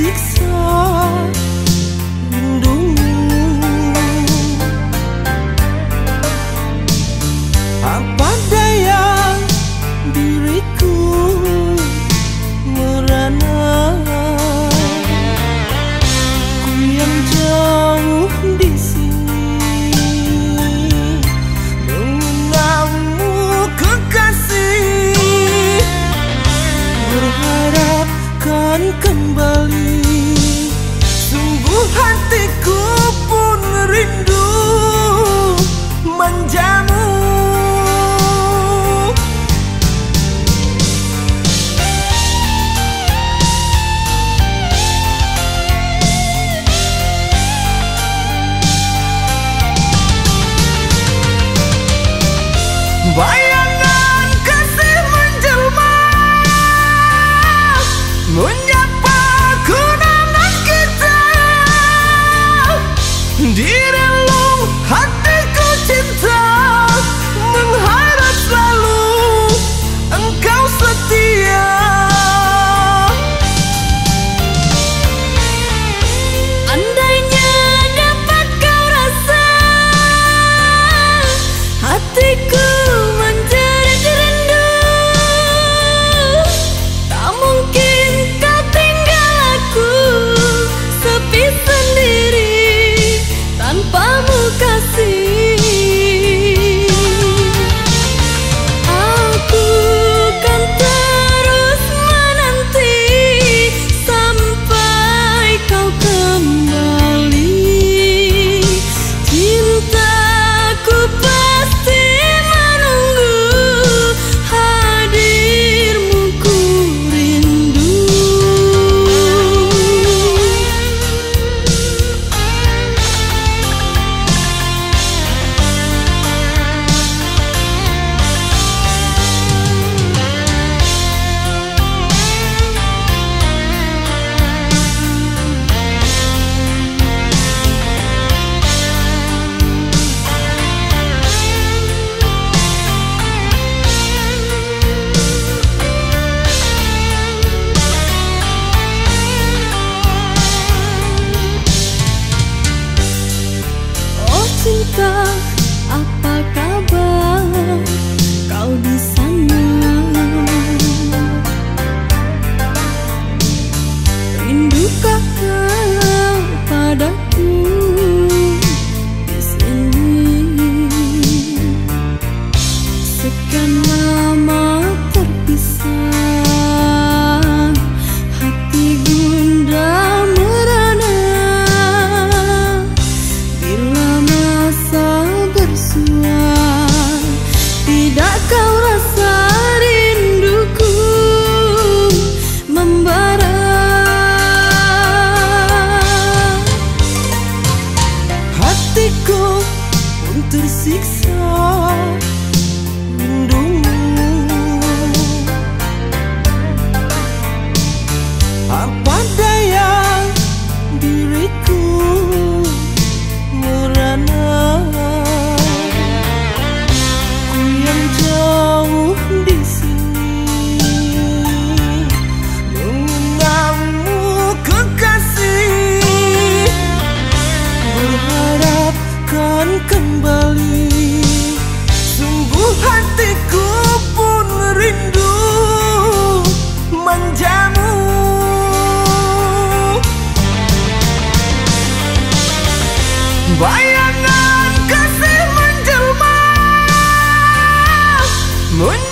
six. 的阿。Moon